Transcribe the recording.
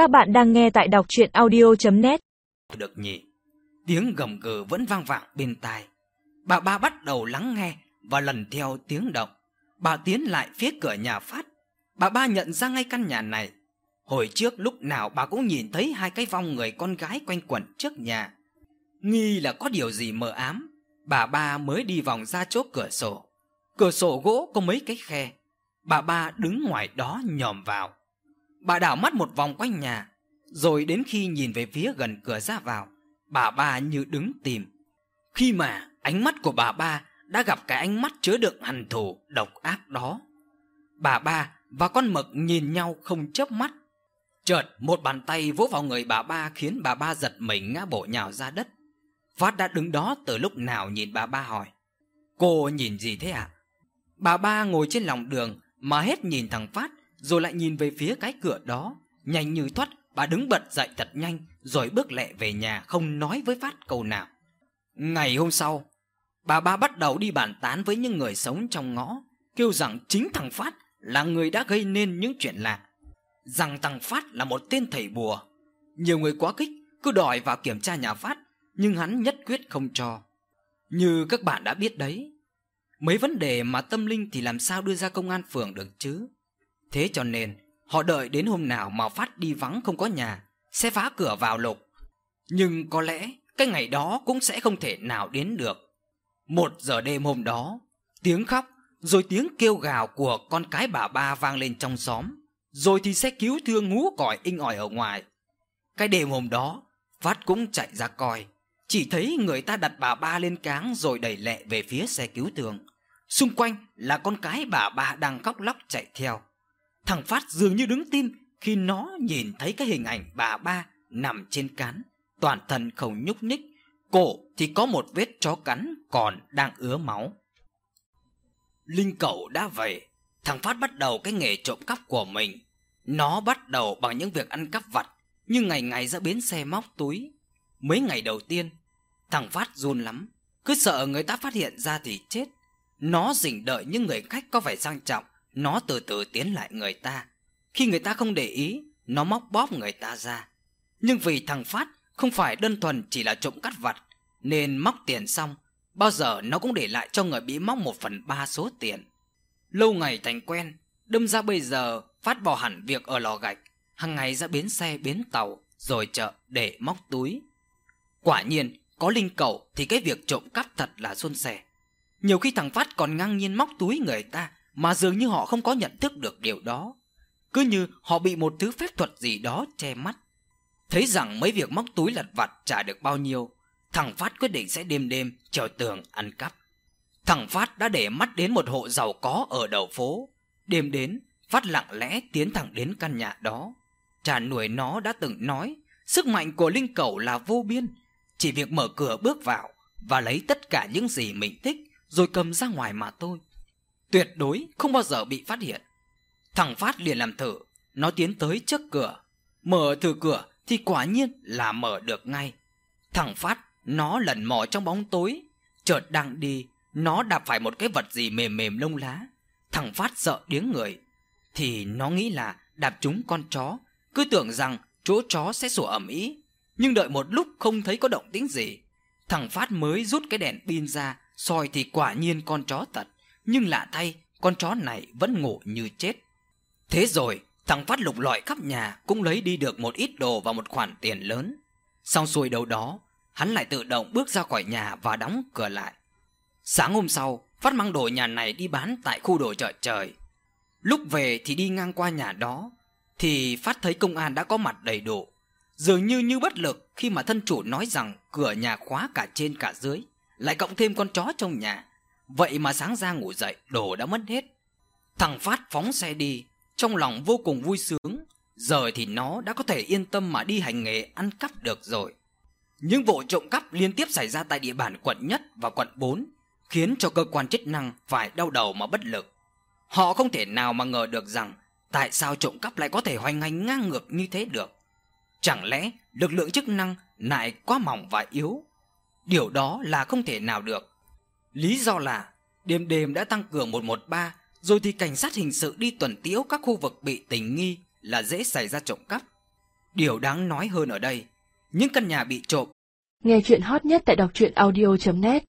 Các bạn đang nghe tại đọc chuyện audio.net Được nhỉ? Tiếng gầm gừ vẫn vang vang bên tai. Bà ba bắt đầu lắng nghe và lần theo tiếng động. Bà tiến lại phía cửa nhà phát. Bà ba nhận ra ngay căn nhà này. Hồi trước lúc nào bà cũng nhìn thấy hai cái vong người con gái quanh quẩn trước nhà. Nghi là có điều gì mờ ám. Bà ba mới đi vòng ra chỗ cửa sổ. Cửa sổ gỗ có mấy cái khe. Bà ba đứng ngoài đó nhòm vào. Bà đảo mắt một vòng quanh nhà, rồi đến khi nhìn về phía gần cửa ra vào, bà ba như đứng tìm. Khi mà ánh mắt của bà ba đã gặp cái ánh mắt chứa đựng hằn thù độc ác đó. Bà ba và con mực nhìn nhau không chớp mắt. Chợt một bàn tay vỗ vào người bà ba khiến bà ba giật mình ngã bổ nhào ra đất. Phát đã đứng đó từ lúc nào nhìn bà ba hỏi. Cô nhìn gì thế ạ? Bà ba ngồi trên lòng đường mà hết nhìn thằng Phát rồi lại nhìn về phía cái cửa đó. Nhanh như thoát, bà đứng bật dậy thật nhanh rồi bước lẹ về nhà không nói với Phát câu nào. Ngày hôm sau, bà ba bắt đầu đi bàn tán với những người sống trong ngõ, kêu rằng chính thằng Phát là người đã gây nên những chuyện lạ. Rằng thằng Phát là một tên thầy bùa. Nhiều người quá kích cứ đòi vào kiểm tra nhà Phát, nhưng hắn nhất quyết không cho. Như các bạn đã biết đấy, mấy vấn đề mà tâm linh thì làm sao đưa ra công an phường được chứ? Thế cho nên, họ đợi đến hôm nào mà Phát đi vắng không có nhà, Sẽ phá cửa vào lục. Nhưng có lẽ cái ngày đó cũng sẽ không thể nào đến được. Một giờ đêm hôm đó, Tiếng khóc, rồi tiếng kêu gào của con cái bà ba vang lên trong xóm, Rồi thì xe cứu thương ngú còi inh ỏi ở ngoài. Cái đêm hôm đó, Phát cũng chạy ra coi, Chỉ thấy người ta đặt bà ba lên cáng rồi đẩy lẹ về phía xe cứu thương. Xung quanh là con cái bà ba đang khóc lóc chạy theo. Thằng Phát dường như đứng tim khi nó nhìn thấy cái hình ảnh bà ba nằm trên cán, toàn thân không nhúc nhích, cổ thì có một vết chó cắn còn đang ứa máu. Linh cậu đã về, thằng Phát bắt đầu cái nghề trộm cắp của mình. Nó bắt đầu bằng những việc ăn cắp vặt, nhưng ngày ngày ra bến xe móc túi. Mấy ngày đầu tiên, thằng Phát run lắm, cứ sợ người ta phát hiện ra thì chết. Nó dình đợi những người khách có vẻ sang trọng nó từ từ tiến lại người ta. Khi người ta không để ý, Nó móc bóp người ta ra. Nhưng vì thằng Phát không phải đơn thuần chỉ là trộm cắt vặt, Nên móc tiền xong, Bao giờ nó cũng để lại cho người bị móc một phần ba số tiền. Lâu ngày thành quen, Đâm ra bây giờ Phát bỏ hẳn việc ở lò gạch hàng ngày ra bến xe, bến tàu, Rồi chợ để móc túi. Quả nhiên, có linh cầu Thì cái việc trộm cắp thật là xuân sẻ. Nhiều khi thằng Phát còn ngang nhiên móc túi người ta mà dường như họ không có nhận thức được điều đó. Cứ như họ bị một thứ phép thuật gì đó che mắt. Thấy rằng mấy việc móc túi lặt vặt trả được bao nhiêu, thằng Phát quyết định sẽ đêm đêm trèo tường ăn cắp. Thằng Phát đã để mắt đến một hộ giàu có ở đầu phố. Đêm đến, Phát lặng lẽ tiến thẳng đến căn nhà đó. Cha nuôi nó đã từng nói, sức mạnh của linh cầu là vô biên. Chỉ việc mở cửa bước vào và lấy tất cả những gì mình thích rồi cầm ra ngoài mà thôi. Tuyệt đối không bao giờ bị phát hiện. Thằng Phát liền làm thử Nó tiến tới trước cửa. Mở thử cửa thì quả nhiên là mở được ngay. Thằng Phát Nó lần mò trong bóng tối. Chợt đang đi Nó đạp phải một cái vật gì mềm mềm lông lá. Thằng Phát sợ điếng người. Thì nó nghĩ là đạp trúng con chó. Cứ tưởng rằng chỗ chó sẽ sủa ầm ĩ, Nhưng đợi một lúc không thấy có động tĩnh gì Thằng Phát mới rút cái đèn pin ra soi thì quả nhiên con chó thật nhưng lạ thay, Con chó này vẫn ngủ như chết. Thế rồi, thằng Phát lục lọi khắp nhà Cũng lấy đi được một ít đồ và một khoản tiền lớn. Xong xuôi đầu đó, Hắn lại tự động bước ra khỏi nhà Và đóng cửa lại. Sáng hôm sau, Phát mang đồ nhà này đi bán Tại khu đồ chợ trời. Lúc về thì đi ngang qua nhà đó, Thì Phát thấy công an đã có mặt đầy đủ. Dường như như bất lực Khi mà thân chủ nói rằng Cửa nhà khóa cả trên cả dưới, Lại cộng thêm con chó trong nhà. Vậy mà sáng ra ngủ dậy, đồ đã mất hết. Thằng Phát phóng xe đi, Trong lòng vô cùng vui sướng. Giờ thì nó đã có thể yên tâm mà đi hành nghề, ăn cắp được rồi. Những vụ trộm cắp liên tiếp xảy ra tại địa bàn quận nhất và quận 4 Khiến cho cơ quan chức năng phải đau đầu mà bất lực. Họ không thể nào mà ngờ được rằng Tại sao trộm cắp lại có thể hoành hành ngang ngược như thế được. Chẳng lẽ lực lượng chức năng lại quá mỏng và yếu? Điều đó là không thể nào được. Lý do là đêm đêm đã tăng cường 113 rồi thì cảnh sát hình sự đi tuần tiễu các khu vực bị tình nghi là dễ xảy ra trộm cắp. Điều đáng nói hơn ở đây, những căn nhà bị trộm Nghe chuyện hot nhất tại đọc truyện audio.net